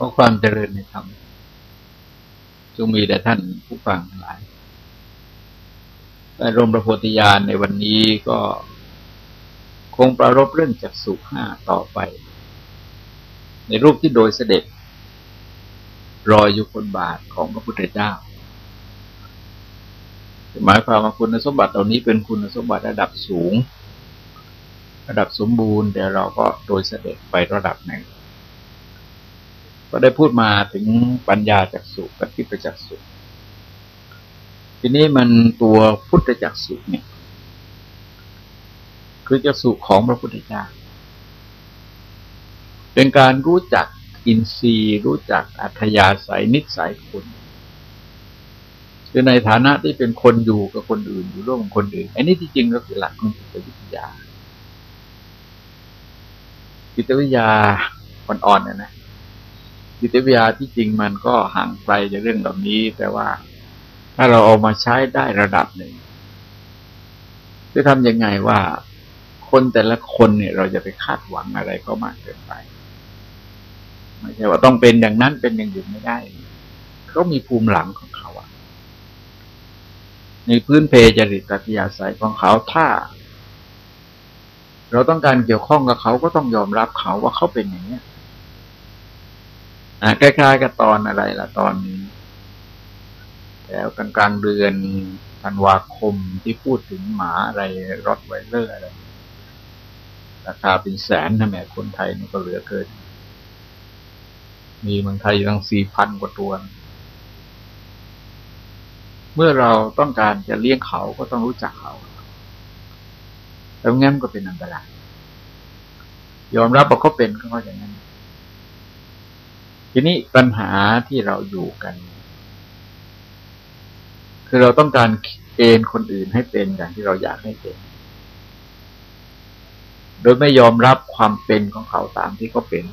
ขอความเจริญในธรรมจงมีแด่ท่านผู้ฟังทั้งหลายแต่รมประโพธิญาณในวันนี้ก็คงประรบเรื่องจักสุห้าต่อไป ในรูปที่โดยเสด็จ รอยอยู่คนบาทของพระพุทธเจ้าหมายความว่าคุณสมบัติเหล่านี้เป็นคุณสมบัติระดับสูง ระดับสมบูรณ์แต่เราก็โดยเสด็จไประดับหนึ่ง ก็ได้พูดมาถึงปัญญาจักสุกับทิพจักสุทีนี้มันตัวพุทธจักสุเนี่ย คือจักสุของพระพุทธเจ้าเป็นการรู้จักอินทรีย์รู้จักอัธยาศัยนิสัยคนคือในฐานะที่เป็นคนอยู่กับคนอื่นอยู่ร่วมกับคนอื่นอันนี้ที่จริงก็คือหลักของจิตวิทยาจิตวิทยาอ่อนๆนะนะ จิตวิทยาที่จริงมันก็ห่างไกลจากเรื่องเหล่านี้ แต่ว่าถ้าเราเอามาใช้ได้ระดับหนึ่งจะทำยังไงว่าคนแต่ละคนเนี่ย เราจะไปคาดหวังอะไรก็มากเกินไปไม่ใช่ว่าต้องเป็นอย่างนั้นเป็นอย่างอื่นไม่ได้เขามีภูมิหลังของเขาอะในพื้นเพจริตกัตยาศัยของเขาถ้า เราต้องการเกี่ยวข้องกับเขาก็ต้องยอมรับเขาว่าเขาเป็นอย่างนี้ คล้ายๆกับตอนอะไรล่ะตอนแล้วกลางกลางเดือนธันวาคมที่พูดถึงหมาอะไรรถไวเลอร์อะไร ราคาเป็นแสนทำไมคนไทยนี่ก็เหลือเกิน มีเมืองไทยตั้งสี่พันกว่าตัว เมื่อเราต้องการจะเลี้ยงเขาก็ต้องรู้จักเขาแล้วงั้นก็เป็นอันตรายยอมรับว่าเขาเป็นก็อย่างนั้น ทีนี้ปัญหาที่เราอยู่กัน คือเราต้องการเกณฑ์คนอื่นให้เป็นอย่างที่เราอยากให้เป็น โดยไม่ยอมรับความเป็นของเขาตามที่เขาเป็น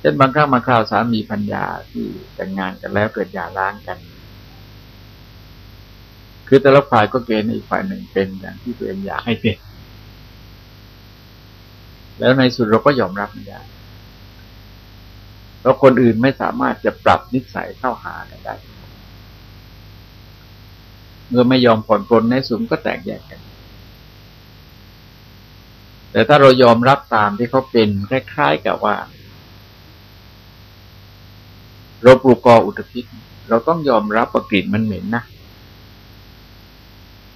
เช่นบางครั้งบางคราวสามีพัญญาที่แต่งงานกันแล้วเกิดหย่าร้างกัน คือแต่ละฝ่ายก็เกณฑ์อีกฝ่ายหนึ่งเป็นอย่างที่ตัวเองอยากให้เป็น แล้วในสุดเราก็ยอมรับไม่ได้ แล้วคนอื่นไม่สามารถจะปรับนิสัยเข้าหากันได้ เมื่อไม่ยอมผ่อนปลนในสุมก็แตกแยกกัน แต่ถ้าเรายอมรับตามที่เขาเป็นคล้ายๆกับว่าเราปลูกกออุตภิษเราต้องยอมรับว่ากลิ่นมันเหม็นนะ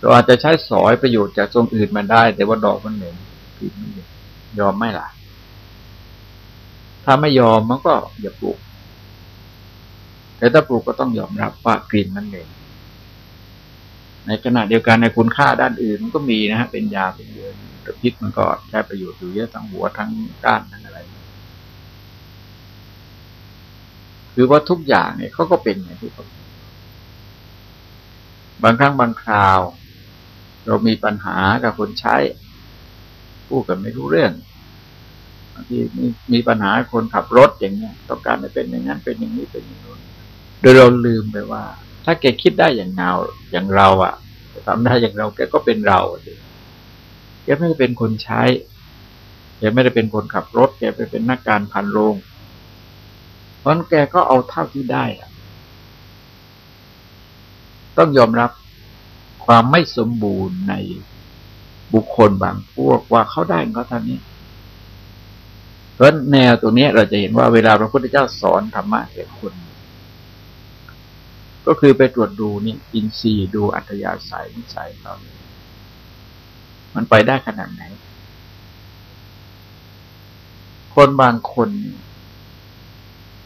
เราอาจจะใช้สอยประโยชน์จากตรงอื่นมาได้ แต่ว่าดอกมันเหม็นกลิ่นมันเหม็นยอมไม่ล่ะ ถ้าไม่ยอมมันก็อย่าปลูก แต่ถ้าปลูกก็ต้องยอมรับว่ากลิ่นมันเหม็นในขณะเดียวกันในคุณค่าด้านอื่นมันก็มีนะฮะเป็นยาเป็นเดือนแต่พิษมันก็ใช้ประโยชน์อยู่เยอะทั้งหัวทั้งก้านทั้งอะไรคือว่าทุกอย่างเนี่ยเขาก็เป็นอย่างที่เขาบางครั้งบางคราว เรามีปัญหากับคนใช้พูดกันไม่รู้เรื่อง ที่มีมีปัญหาคนขับรถอย่างเนี้ยต้องการให้เป็นอย่างนั้นเป็นอย่างนี้เป็นอย่างนู้นโดยเราลืมไปว่า ถ้าแกคิดได้อย่างเงาอย่างเราอะ่ะทำได้อย่างเราแกก็เป็นเราสิแกไม่ได้เป็นคนใช้แกไม่ได้เป็นคนขับรถ แกไปเป็นนักการพันโรงเพราะแกก็เอาเท่าที่ได้อะต้องยอมรับความไม่สมบูรณ์ในบุคคลบางพวกว่าเขาได้เขาเท่านี้ เพราะแนวตรงนี้เราจะเห็นว่าเวลาพระพุทธเจ้าสอนธรรมะแก่คน ก็คือไปตรวจดูนี่อินทรีย์ดูอัตยาศัยนิสัยเขามันไปได้ขนาดไหน คนบางคน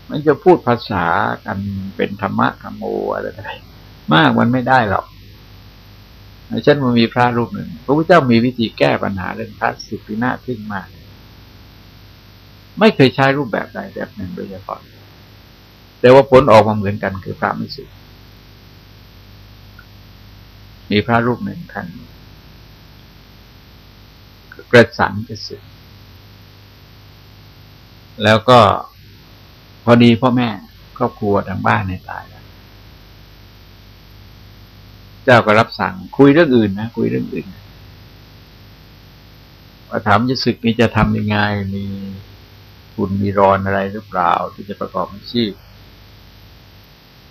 มันจะพูดภาษากันเป็นธรรมะธรรมโมอะไรอะไรมากมันไม่ได้หรอกเช่นมันมีพระรูปหนึ่ง พระพุทธเจ้ามีวิธีแก้ปัญหาเรื่องพลาสติกที่น่าทึ่งมาก ไม่เคยใช้รูปแบบใดแบบหนึ่งโดยเฉพาะแต่ว่าผลออกมาเหมือนกันคือพระไม่สึกมีพระรูปหนึ่งท่านกระสันจะสึก แล้วก็พอดีพ่อแม่ครอบครัวทางบ้านในตายแล้วเจ้าก็รับสั่งคุยเรื่องอื่นนะคุยเรื่องอื่นว่าถามจะสึกนี่จะทำยังไงมี คุณมีรอนอะไรหรือเปล่าที่จะประกอบอาชีพ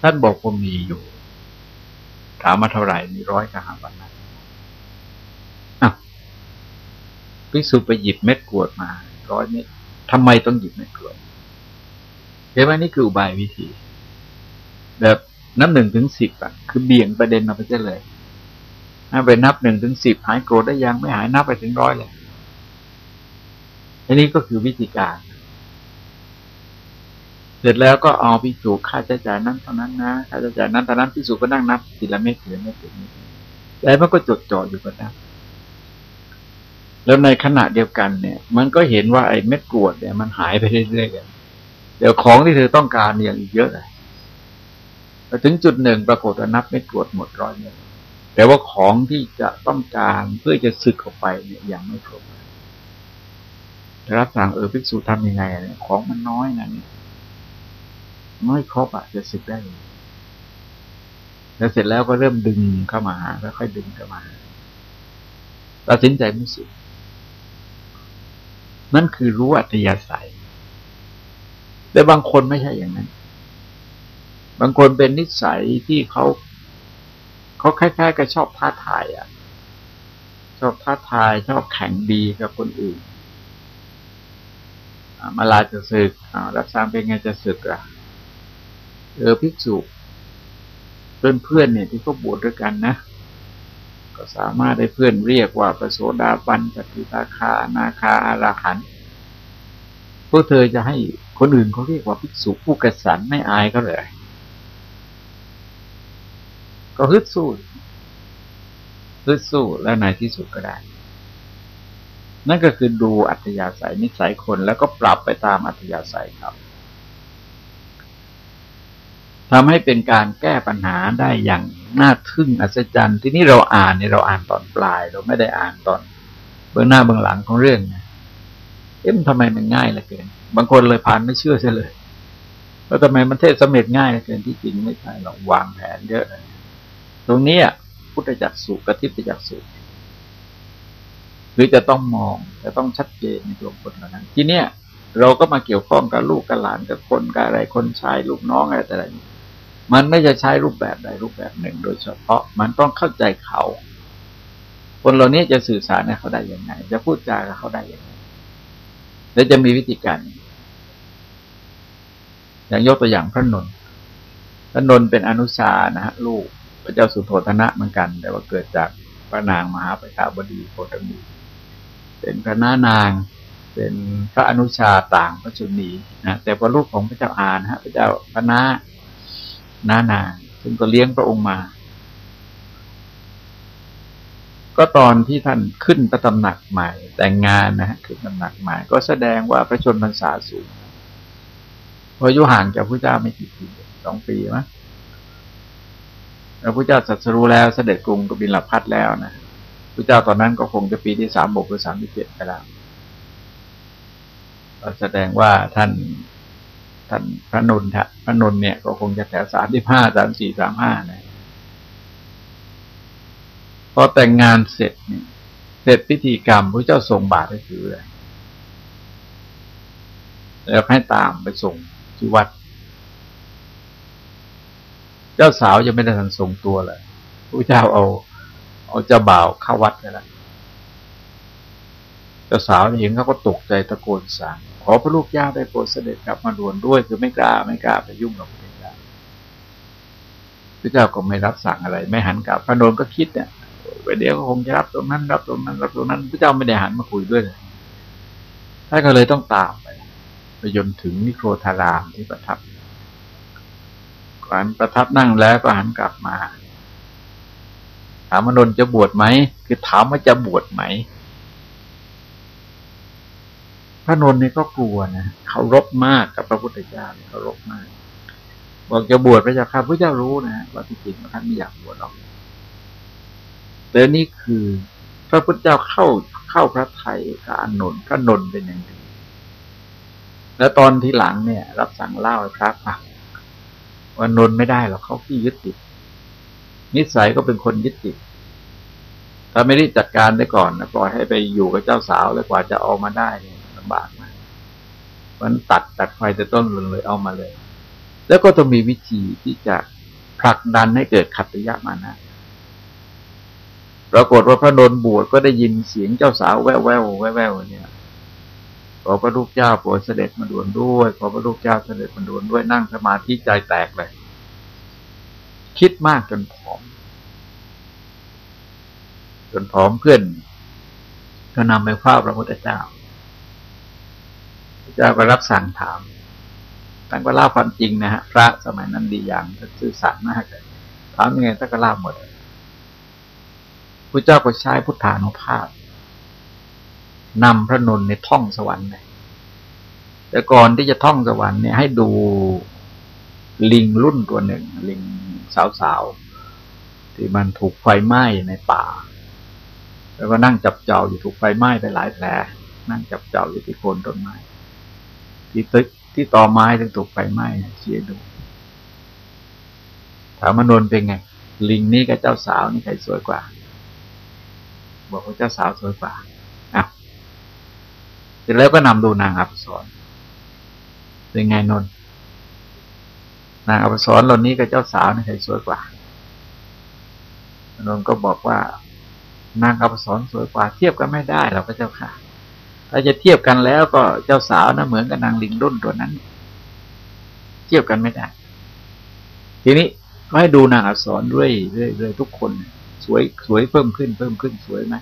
ท่านบอกว่ามีอยู่ ถามมาเท่าไหร่ มีร้อยกหาบันนั้นอะพิสุไปหยิบเม็ดกรวดมา ร้อยเม็ดทำไมต้องหยิบเม็ดกรวดเห็นไหมนี่คืออุบายวิธี แบบนับหนึ่งถึงสิบอะ คือเบี่ยงประเด็นเราไปเลยถ้าไปนับหนึ่งถึงสิบหายโกรธได้ยังไม่หายนับไปถึงร้อยเลยอันนี้ก็คือวิธีการ เสร็จแล้วก็เอาพิสูจค่าใช้จ่ายนั้นเท่านั้นนะค่าใช้จ่ายนั้นเท่านั้นพิสูจก็นั่งนับทีละเม็ดทีละเม็ดทีละเม็ดแล้วมันก็จดจ่ออยู่กับนั้นแล้วในขณะเดียวกันเนี่ย มันก็เห็นว่าไอ้เม็ดกรวดเนี่ยมันหายไปเรื่อยๆเดี๋ยวของที่เธอต้องการอย่างอีกเยอะเลยถึงจุดหนึ่งปรากฏว่านับเม็ดกรวดหมดร้อยเม็ดแต่ว่าของที่จะต้องการเพื่อจะสึกออกไปเนี่ยยังไม่ครบรับสั่งเออภิกษุทำยังไงเนี่ยของมันน้อยนะเนี่ย น้อยครบอะจะสึกได้แล้วเสร็จแล้วก็เริ่มดึงเข้ามาแล้วค่อยดึงเข้ามาตัดสินใจไม่สึกนั่นคือรู้อัตยาศัย แต่บางคนไม่ใช่อย่างนั้น บางคนเป็นนิสัยที่เขาเขาคล้ายๆกับชอบท้าทายอะ ชอบท้าทายชอบแข่งดีกับคนอื่นมาลาจะศึกรับสร้างเป็นไงจะศึกอะ เออภิกษุเพื่อนเพื่อนเนี่ยที่เขาบวชด้วยกันนะ ก็สามารถได้เพื่อนเรียกว่าประโสดาบันปฏิตาคานาคาอาราหันพวกเธอจะให้คนอื่นเขาเรียกว่าภิกษุผู้กระสันไม่อายก็เลย ก็ฮึดสู้ฮึดสู้แล้วในที่สุดก็ได้ นั่นก็คือดูอัธยาศัยนิสัยคนแล้วก็ปรับไปตามอัธยาศัยครับ ทำให้เป็นการแก้ปัญหาได้อย่างน่าทึ่งอัศจรรย์ ที่นี่เราอ่านเนี่ยเราอ่านตอนปลาย เราไม่ได้อ่านตอนเบื้องหน้าเบื้องหลังของเรื่องนะเอ๊ะมันทำไมมันง่ายเหลือเกิน บางคนเลยผ่านไม่เชื่อเสียเลยแล้วทำไมมันเทศสำเร็จง่ายเหลือเกินที่จริงไม่ใช่หรอกวางแผนเยอะ ตรงนี้พุทธจักสุกระทิบจักสุหรือจะต้องมองจะต้องชัดเจนในตัวคนเหล่านั้น ทีเนี้ยเราก็มาเกี่ยวข้องกับลูกกับหลานกับคนกับอะไรคนชายลูกน้องอะไรแต่อะไร มันไม่จะใช้รูปแบบใดรูปแบบหนึ่ง โดยเฉพาะมันต้องเข้าใจเขา คนเหล่านี้จะสื่อสารให้เขาได้ยังไง จะพูดจากับเขาได้ยังไง และจะมีวิธีการอย่างยกตัวอย่างพระนนท์พระนนท์เป็นอนุชานะฮะลูกพระเจ้าสุโธธนะเหมือนกัน แต่ว่าเกิดจากพระนางมหาประชาบดีโคตมีเป็นพระนานาง เป็นพระอนุชาต่างพระชุนีนะแต่พอลูกของพระเจ้าอานฮะพระเจ้าพระนา นานา ซึ่งก็เลี้ยงพระองค์มา ก็ตอนที่ท่านขึ้นพระตำหนักใหม่ แต่งงานนะฮะขึ้นตำหนักใหม่ ก็แสดงว่าพระชนพรรษาสูงพออายุห่างจากพระเจ้าไม่กี่ปีสองปีมั้ยพระพุทธเจ้าสัตรู้แล้วเสด็จกรุงกบิลพัทแล้วนะพระเจ้าตอนนั้นก็คงจะปีที่สามบกหรือสามที่เจ็ดไปแล้วแสดงว่าท่าน ท่านพระนนทะพระนนเนี่ยก็คงจะแถวสามที่ห้าสามสี่สามห้านะพอแต่งงานเสร็จเนี่ยเสร็จพิธีกรรมพระเจ้าส่งบาตรให้ถือเลยแล้วให้ตามไปส่งที่วัด เจ้าสาวยังไม่ได้ทันทรงตัวเลยพระเจ้าเอา เอาเจ้าบ่าวเข้าวัดไปแล้ว จ้าสาวเห็นเขาก็ตกใจตะโกนสั่งขอพระลูกย่าได้โปรดเสด็จกลับมาด่วนด้วยคือไม่กล้าไม่กล้าไปยุ่งกับพระเจ้าพระเจ้าก็ไม่รับสั่งอะไร ไม่หันกลับพระนนก็คิดเนี่ยเดี๋ยวก็คงจะรับตรงนั้น รับตรงนั้น รับตรงนั้นพระเจ้าไม่ได้หันมาคุยด้วยเลยท่านก็เลยต้องตามไปไปจนถึงนิโครธารามที่ประทับก่อนประทับนั่งแล้วก็หันกลับมาถามมนนจะบวชไหมคือถามว่าจะบวชไหม พระนนท์นี่ก็กลัวนะเขารบมากกับพระพุทธเจ้าเขารบมาก บอกจะบวชพระเจ้าข้าพระเจ้ารู้นะว่าที่จริงท่านไม่อยากบวชหรอกแต่นี่คือ พระพุทธเจ้าเข้าเข้าพระไทยกับอานนท์พระนนท์เป็นอย่างไรแล้วตอนที่หลังเนี่ย รับสั่งเล่าให้พระฟังว่านนท์ไม่ได้หรอกเขาขี้ยึดติด นิสัยก็เป็นคนยึดติดถ้าไม่ได้จัดการได้ก่อนนะปล่อยให้ไปอยู่กับเจ้าสาวแล้วกว่าจะออกมาได้เลำบากมากมันตัดตัดไฟแต่ต้นเลยเอามาเลย แล้วก็ต้องมีวิธีที่จะผลักดันให้เกิดขัตยะมานะปรากฏว่าพระนนบวชก็ได้ยินเสียงเจ้าสาวแววแววแววแววเนี่ยขอพระลูกเจ้าโปรดเสด็จมาด่วนด้วย ขอพระลูกเจ้าเสด็จมาด่วนด้วยนั่งสมาธิใจแตกเลย คิดมากจนผอม จนผอมเพื่อนก็นำไปเฝ้าพระพุทธเจ้า เจ้าก็รับสั่งถามท่านก็เล่าความจริงนะฮะพระสมัยนั้นดีอย่างซื่อสัตย์มากเลยถามยังไงท่านก็เล่าหมดพระเจ้าก็ใช้พุทธานุภาพนำพระนนในท่องสวรรค์เลยแต่ก่อนที่จะท่องสวรรค์เนี่ยให้ดูลิงรุ่นตัวหนึ่ง ลิงสาวๆ ที่มันถูกไฟไหม้ในป่า แล้วก็นั่งจับเจ้าอยู่ถูกไฟไหม้ไปหลายแผลนั่งจับเจ้าอยู่ที่โคนต้นไม้ ที่ตึกที่ต่อไม้ที่ถูกไฟไหม้เสียดูถามมนนเป็นไง ลิงนี่กับเจ้าสาวนี่ใครสวยกว่า บอกว่าเจ้าสาวสวยกว่าอะเสร็จแล้วก็นำดูนางอับสรเป็นไงนนนางอับสรเหล่านี้กับเจ้าสาวนี่ใครสวยกว่านนก็บอกว่านางอับสรสวยกว่า เทียบกันไม่ได้เราก็เจ้าค่ะ ถ้าจะเทียบกันแล้วก็เจ้าสาวนะเหมือนกับนางลิงรุ่นตัวนั้น เทียบกันไม่ได้ ทีนี้ก็ให้ดูนางอับสรด้วยเรื่อยๆทุกคน สวยสวยเพิ่มขึ้นเพิ่มขึ้นสวยไหม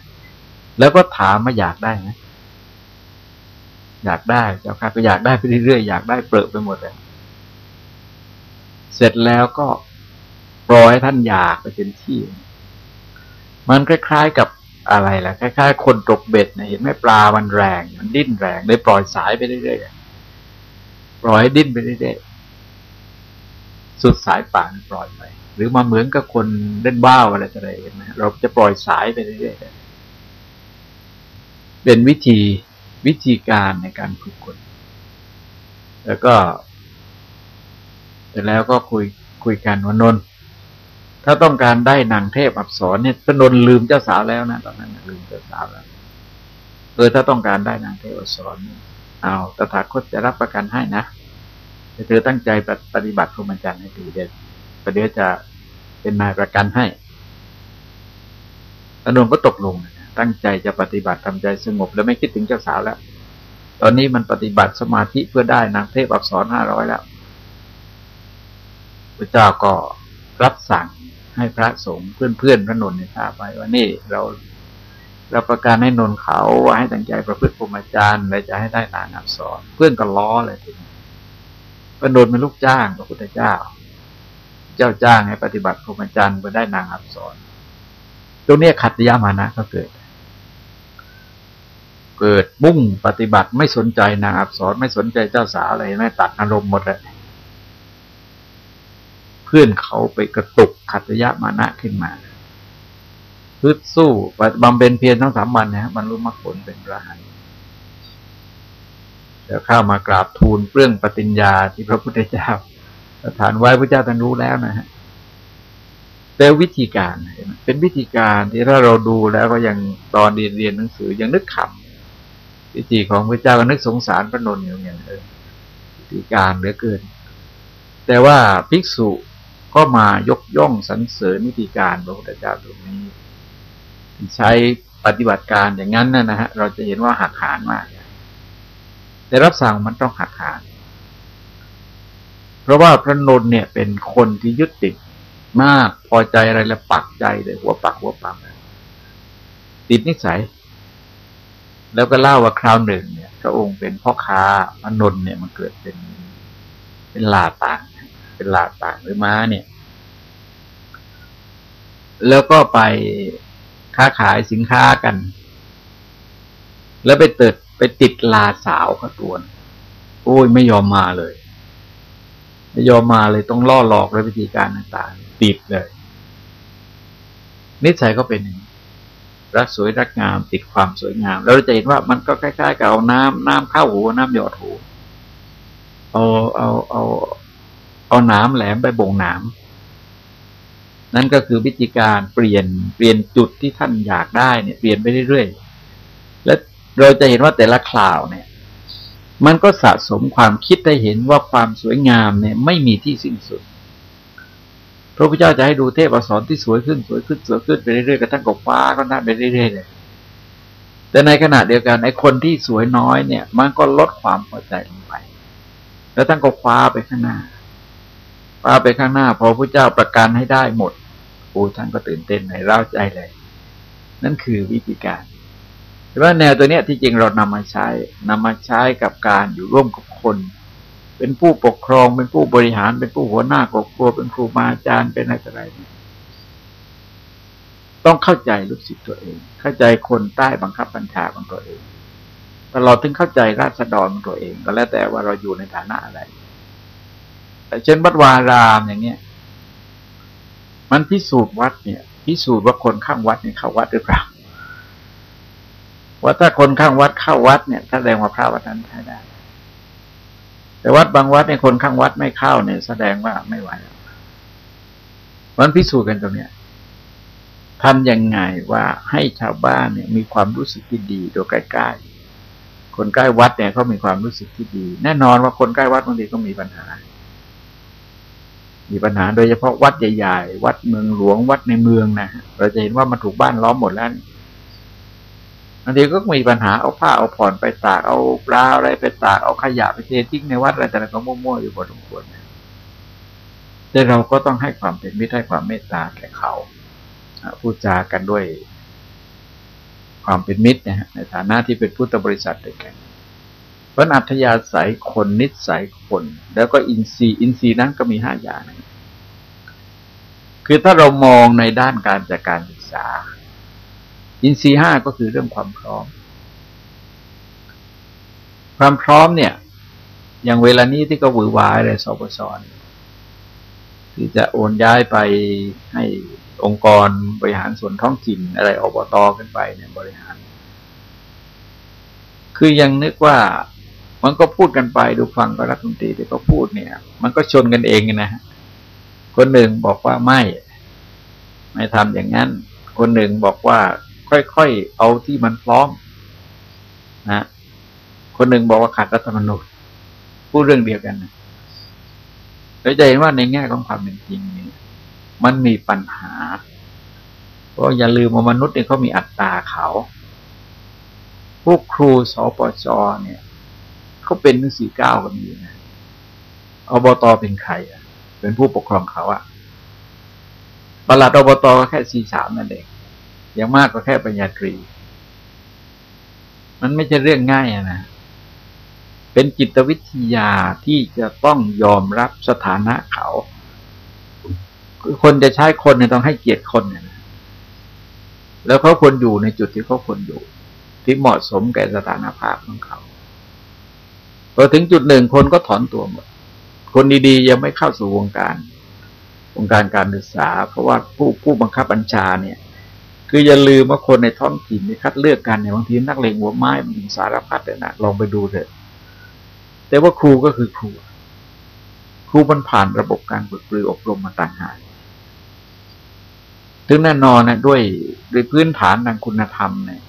แล้วก็ถามมาอยากได้ไหมอยากได้เจ้าค่ะก็อยากได้ไปเรื่อยๆอยากได้เปรอะไปหมดเลยเสร็จแล้วก็ปล่อยท่านอยากไปเป็นที่ มันคล้ายๆกับ อะไรล่ะคล้ายๆคนตกเบ็ดนะเห็นไหมปลามันแรง มันดิ้นแรงเลยปล่อยสายไปเรื่อยๆปล่อยให้ดิ้นไปเรื่อยๆสุดสายป่านปล่อยไปหรือมาเหมือนกับคนเล่นบ้าอะไรอะไรเห็นไหมเราจะปล่อยสายไปเรื่อยๆเป็นวิธีวิธีการในการฝึกคน แล้วก็เสร็จแล้วก็คุยคุยกันว่านน ถ้าต้องการได้นางเทพอับสรเนี่ยพนนลืมเจ้าสาวแล้วนะตอนนั้นลืมเจ้าสาวแล้วเออถ้าต้องการได้นางเทพอับสรเอาตถาคตจะรับประกันให้นะแต่เธอตั้งใจปฏิบัติพรหมจรรย์ให้ดีเด็ดประเดี๋ยวจะเป็นนายประกันให้อนนก็ตกลงตั้งใจจะปฏิบัติทำใจสงบ แล้วไม่คิดถึงเจ้าสาวแล้ว ตอนนี้มันปฏิบัติสมาธิเพื่อได้นางเทพอักษรห้าร้อยแล้วพระเจ้าก็ รับสั่งให้พระสงฆ์เพื่อนๆพระนนท์ทราบไปว่านี่เราเราประการให้นนเขาว่าให้ตั้งใจประพฤติพรหมจรรย์และจะให้ได้นางอักษรเพื่อนก็ล้อเลยทีนี้พระนนท์เป็นลูกจ้างพระพุทธเจ้า เจ้าจ้างให้ปฏิบัติพรหมจรรย์เพื่อได้นางอักษรตรงนี้ขัดยามานะก็เกิด เกิดมุ่งปฏิบัติไม่สนใจนางอักษรไม่สนใจเจ้าสาวอะไรไม่ตัดอารมณ์หมดเลย เพื่อนเขาไปกระตุกขัตยะมานะขึ้นมาพึ่สู้บำเพ็ญเพียรทั้งสามวันนะมันรู้มรรคผลเป็นพระหันเดี๋ยวเข้ามากราบทูลเรื่องปฏิญญาที่พระพุทธเจ้าประทานไว้พระเจ้าท่านรู้แล้วนะฮะแต่วิธีการเป็นวิธีการที่ถ้าเราดูแล้วก็ยังตอนเรียนเรียนหนังสือยังนึกขำวิธีของพระเจ้าก็นึกสงสารพระนนท์อย่างเงี้ยเออวิธีการเหลือเกิน แต่ว่าภิกษุ ก็มายกย่องสรรเสริญวิธีการพระพุทธเจ้าตรงนี้ ใช้ปฏิบัติการอย่างนั้นนะฮะเราจะเห็นว่าหักหานมากแต่รับสั่งมันต้องหักหานเพราะว่าพระนนท์เนี่ยเป็นคนที่ยึดติดมากพอใจอะไรแล้วปักใจเลยหัวปักหัวปักติดนิสัย แล้วก็เล่าว่าคราวหนึ่งเนี่ยพระองค์เป็นพ่อค้าพระนนเนี่ยมันเกิดเป็นเป็นลาต่าง เป็นลาต่างหรือม้าเนี่ย แล้วก็ไปค้าขายสินค้ากัน แล้วไปติดไปติดลาสาวเขาตัวโอ้ยไม่ยอมมาเลย ไม่ยอมมาเลยต้องล่อหลอกด้วยวิธีการต่างๆติดเลย นิสัยก็เป็นอย่างนี้รักสวยรักงามติดความสวยงาม แล้วเราจะเห็นว่ามันก็คล้ายๆกับเอาน้ำน้ำเข้าหูน้ำหยอดหูเอาเอาเอา เอาน้ำแหลมไปบ่งน้ำนั่นก็คือวิธีการเปลี่ยนเปลี่ยนจุดที่ท่านอยากได้เนี่ยเปลี่ยนไปเรื่อยๆ แล้วเราจะเห็นว่าแต่ละคราวเนี่ย มันก็สะสมความคิดได้เห็นว่าความสวยงามเนี่ย ไม่มีที่สิ้นสุด พระพุทธเจ้าจะให้ดูเทพอักษรที่สวยขึ้นสวยขึ้นสวยขึ้นไปเรื่อยๆกระทั่งกับฟ้าก็น่าไปเรื่อยๆเลยแต่ในขณะเดียวกันไอ้คนที่สวยน้อยเนี่ย มันก็ลดความพอใจลงไป แล้วท่านก็คว้าไปข้างหน้า คว้าไปข้างหน้า พอพระเจ้าประกันให้ได้หมดโอ้ท่านก็ตื่นเต้นในเล่าใจเลย นั่นคือวิธีการแต่ว่าแนวตัวเนี้ยที่จริงเรานำมาใช้นำมาใช้กับการอยู่ร่วมกับคน เป็นผู้ปกครอง เป็นผู้บริหาร เป็นผู้หัวหน้าครอบครัว เป็นครูบาอาจารย์ เป็นอะไรอะไรต้องเข้าใจลูกศิษย์ตัวเอง เข้าใจคนใต้บังคับบัญชาของตัวเองตลอดถึงเข้าใจราษฎรของตัวเอง ก็แล้วแต่ว่าเราอยู่ในฐานะอะไร เช่นวัดวารามอย่างเนี้ย มันพิสูจน์วัดเนี่ย พิสูจน์ว่าคนข้างวัดเนี่ยเข้าวัดหรือเปล่าว่าถ้าคนข้างวัดเข้าวัดเนี่ยแสดงว่าพระวัดนั้นใช้ได้ แต่วัดบางวัดในคนข้างวัดไม่เข้าเนี่ย แสดงว่าไม่ไหวมันพิสูจน์กันตรงเนี้ยทำยังไงว่าให้ชาวบ้านเนี่ย มีความรู้สึกที่ดีโดยใกล้ๆคนใกล้วัดเนี่ยเขามีความรู้สึกที่ดี แน่นอนว่าคนใกล้วัดบางทีก็มีปัญหา มีปัญหาโดยเฉพาะวัดใหญ่ๆ วัดเมืองหลวงวัดในเมืองนะเราจะเห็นว่ามันถูกบ้านล้อมหมดแล้วบางทีก็มีปัญหาเอาผ้าเอาผ่อนไปตากเอาปลาอะไรไปตากเอาขยะไปเททิ้งในวัดอะไรแต่ละก็มั่วๆอยู่พอสมควรแต่เราก็ต้องให้ความเป็นมิตรให้ความเมตตาแก่เขาพูดจากันด้วยความเป็นมิตรนะฮะในฐานะที่เป็นพุทธบริษัทด้วยกัน ราะอัธยาศัยคนนิสัยคน แล้วก็อินทรีย์ อินทรีย์นั้นก็มีห้าอย่าง คือถ้าเรามองในด้านการจัดการศึกษา อินทรีห้าก็คือเรื่องความพร้อม ความพร้อมเนี่ย อย่างเวลานี้ที่ก็วือวายเลยสปสที่จะโอนย้ายไปให้องค์กรบริหารส่วนท้องถิ่นอะไรอบตขึ้นไปเนี่ยบริหารคือยังนึกว่า มันก็พูดกันไปดูฟังก็รัฐมนตรีที่เขาพูดเนี่ย มันก็ชนกันเองนะฮะคนหนึ่งบอกว่าไม่ ไม่ทำอย่างนั้น คนหนึ่งบอกว่า ค่อยๆเอาที่มันพร้อมนะคนหนึ่งบอกว่าขาดรัฐธรรมนูญพูดเรื่องเดียวกันนะเราจะเห็นว่าในแง่ของความเป็นจริงเนี่ยมันมีปัญหา เพราะอย่าลืมว่ามนุษย์เนี่ยเขามีอัตตาเขา พวกครูสปจเนี่ย เขาเป็นหนึ่งสี่เก้ากันอยู่นะอบตเป็นใครอะ เป็นผู้ปกครองเขาอะประหลัดอบตก็แค่สี่สามนั่นเองอย่างมากก็แค่ปัญญาตรี มันไม่ใช่เรื่องง่ายนะ เป็นจิตวิทยาที่จะต้องยอมรับสถานะเขาคือคนจะใช้คนเนี่ยต้องให้เกียรติคนเนี่ยนะแล้วเขาควรอยู่ในจุดที่เขาควรอยู่ ที่เหมาะสมแก่สถานภาพของเขา พอถึงจุดหนึ่งคนก็ถอนตัวหมด คนดีๆ ยังไม่เข้าสู่วงการ วงการการศึกษา เพราะว่าผู้ผู้บังคับบัญชาเนี่ย คืออย่าลืมว่าคนในท้องถิ่นที่คัดเลือกกันเนี่ยบางทีนักเลงหัวไม้มันสารพัดเลยนะลองไปดูเถอะ แต่ว่าครูก็คือครู ครูมันผ่านระบบการฝึกปรืออบรมมาต่างหากถึงแน่นอนนะด้วยด้วยพื้นฐานทางคุณธรรมเนี่ย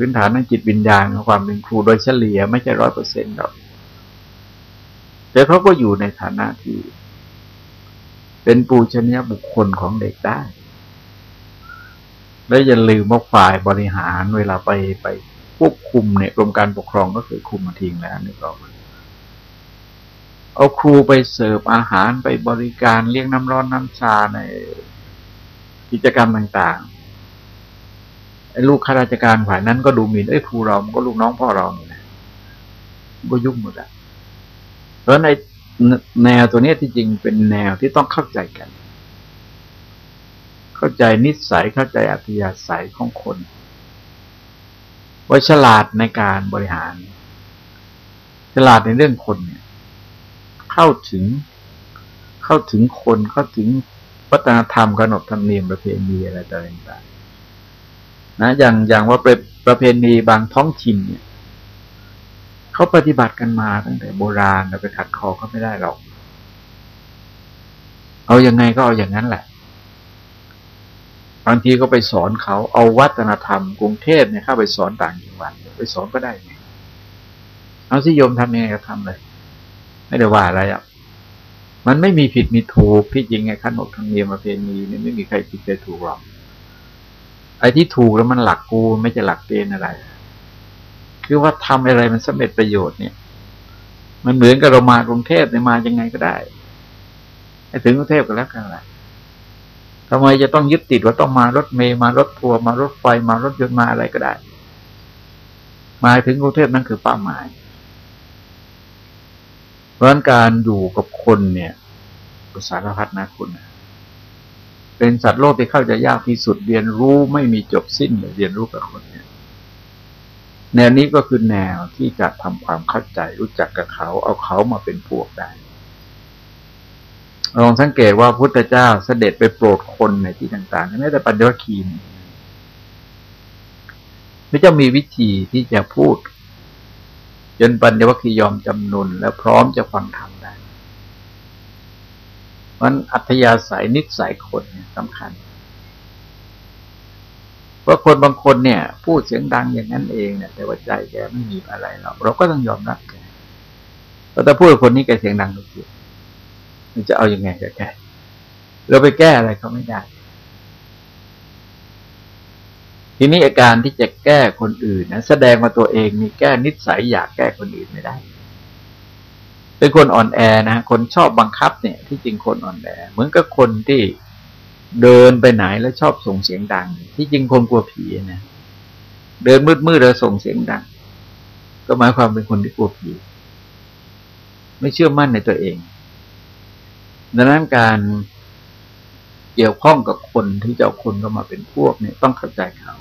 พื้นฐานทางจิตวิญญาณของความเป็นครูโดยเฉลี่ยไม่ใช่ร้อยเปอร์เซ็นต์หรอกแต่เขาก็อยู่ในฐานะที่ เป็นปูชนียบุคคลของเด็กได้ และอย่าลืมว่าฝ่ายบริหารเวลาไปไปควบคุมเนี่ยกรมการปกครองก็คือคุมมาทิ้งแล้วนี่ก็เอาครูไปเสิร์ฟอาหารไปบริการเลี้ยงน้ำร้อนน้ำชาในกิจกรรมต่างๆ ลูกข้าราชการฝ่ายนั้นก็ดูหมิ่นไอ้ครูเรามันก็ลูกน้องพ่อเราเนี่ยก็ยุ่งหมดอะเพราะในแนวตัวนี้ที่จริงเป็นแนวที่ต้องเข้าใจกัน เข้าใจนิสัยเข้าใจอัธยาศัยของคนว่าฉลาดในการบริหาร ฉลาดในเรื่องคนเนี่ย เข้าถึงเข้าถึงคนเข้าถึงวัฒนธรรมขนบธรรมเนียมประเพณีอะไรต่างๆ นะอย่างอย่างว่าประประเพณีบางท้องถิ่นเนี่ยเขาปฏิบัติกันมาตั้งแต่โบราณเราไปขัดคอเขาไม่ได้หรอก เอาอยัางไงก็เอาอย่างนั้นแหละบางทีก็ไปสอนเขาเอาวัฒนธรรมกรุงเทพเนี่ยเข้าไปสอนต่างจังหวัดไปสอนก็ได้ไงเอาสิโยมทำยังไงก็ทำเลย ไม่ได้ว่าอะไรอะมันไม่มีผิดมีถูกที่จริงไงขันบธรรมเนียมประเพณีเนี่ยไม่มีใครผิดใครถูกหรอก ไอ้ที่ถูกแล้วมันหลักกูไม่ใช่หลักเกณฑ์อะไร คือว่าทำอะไรมันสำเร็จประโยชน์เนี่ย มันเหมือนกับเรามากรุงเทพเนี่ยมายังไงก็ได้ไอ้ถึงกรุงเทพก็แล้วกันแหละทำไมจะต้องยึดติดว่าต้องมารถเมย์มารถทัวร์มารถไฟมารถยนต์มาอะไรก็ได้ มาถึงกรุงเทพนั่นคือเป้าหมาย เพราะการอยู่กับคนเนี่ยสารพัดนะคุณ เป็นสัตว์โลกที่เข้าใจยากที่สุดเรียนรู้ไม่มีจบสิ้นเลยเรียนรู้กับคนเนี่ยแนวนี้ก็คือแนวที่จะทำความเข้าใจรู้จักกับเขา เอาเขามาเป็นพวกได้ลองสังเกตว่าพุทธเจ้าเสด็จไปโปรดคนในที่ต่างๆแม้แต่ปัญญวคีนพระเจ้ามีวิธีที่จะพูด จนปัญญวคียอมจำนนและพร้อมจะฟังธรรม มันอัธยาศัยนิสัยคนเนี่ยสำคัญ เพราะคนบางคนเนี่ย พูดเสียงดังอย่างนั้นเองเนี่ย แต่ว่าใจแกไม่มีอะไรหรอกเราก็ต้องยอมรับแกเราแต่พูดคนนี้แกเสียงดังทุกทีมันจะเอาอยัางไงกับแกเราไปแก้อะไรเขาไม่ได้ ทีนี้อาการที่จะแก้คนอื่นนะแสดงว่าตัวเองมีแก้นิสัยอยากแก้คนอื่นไม่ได้ เป็นคนอ่อนแอนะ คนชอบบังคับเนี่ย ที่จริงคนอ่อนแอ เหมือนกับคนที่เดินไปไหนแล้วชอบส่งเสียงดัง ที่จริงคนกลัวผีนะเดินมืดๆแล้วส่งเสียงดัง ก็หมายความเป็นคนที่กลัวผี ไม่เชื่อมั่นในตัวเอง ดังนั้นการเกี่ยวข้องกับคนที่จะเอาคนเข้ามาเป็นพวกเนี่ยต้องเข้าใจเขา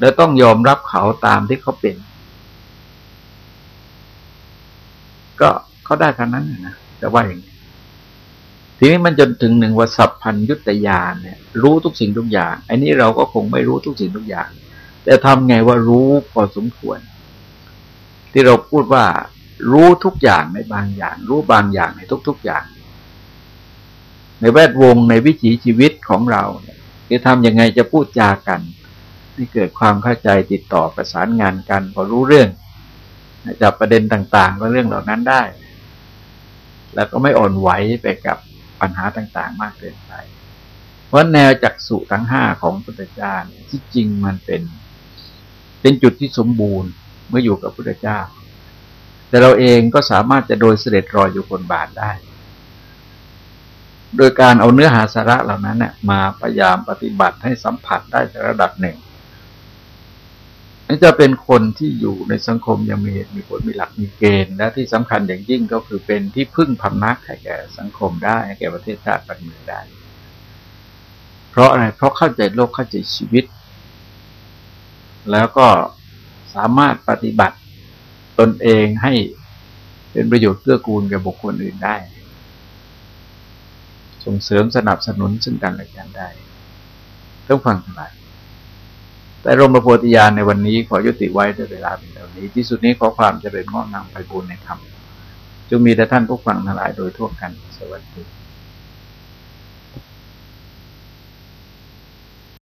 และต้องยอมรับเขาตามที่เขาเป็น ก็ เขาได้ทางนั้นนะแต่ว่าอย่างนี้ทีนี้มันจนถึงหนึ่งว่าสัพพัญยุตยานเนี่ย รู้ทุกสิ่งทุกอย่างอันนี้เราก็คงไม่รู้ทุกสิ่งทุกอย่าง แต่ทำไงว่ารู้พอสมควร ที่เราพูดว่า รู้ทุกอย่างในบางอย่าง รู้บางอย่างในทุก ๆอย่าง ในแวดวงในวิถีชีวิตของเราเนี่ยจะทำยังไงจะพูดจากันให้เกิดความเข้าใจติดต่อประสานงานกัน พอรู้เรื่องจับประเด็นต่าง ๆ ก็เรื่องเหล่านั้นได้ แล้วก็ไม่อ่อนไหวไปกับปัญหาต่างๆ มากเกินไป เพราะแนวจักสุทั้งห้าของพุทธเจ้าที่จริงมันเป็น เป็นจุดที่สมบูรณ์เมื่ออยู่กับพุทธเจ้า แต่เราเองก็สามารถจะโดยเสด็จรอยอยู่บนบาทได้ โดยการเอาเนื้อหาสาระเหล่านั้นเนี่ยมาพยายามปฏิบัติให้สัมผัสได้ระดับหนึ่ง นี่จะเป็นคนที่อยู่ในสังคมยังมีเหตุมีผลมีหลักมีเกณฑ์และที่สำคัญอย่างยิ่งก็คือเป็นที่พึ่งพำนักให้แก่สังคมได้ให้แก่ประเทศชาติบ้านเมืองได้ เพราะอะไรเพราะเข้าใจโลกเข้าใจชีวิต แล้วก็สามารถปฏิบัติตนเองให้เป็นประโยชน์เกื้อกูลแก่บุคคลอื่นได้ ส่งเสริมสนับสนุนซึ่งกันและกันได้ต้องฟังทั้งหลาย แต่รมโพธิญาณในวันนี้ขอยุติไว้ด้วยเวลาเป็นเท่านี้ ที่สุดนี้ขอความเจริญงอกงามไปบูรณนธรรมจงมีแต่ท่านผู้ฟังทั้งหลายโดยทั่วกันสวัสดี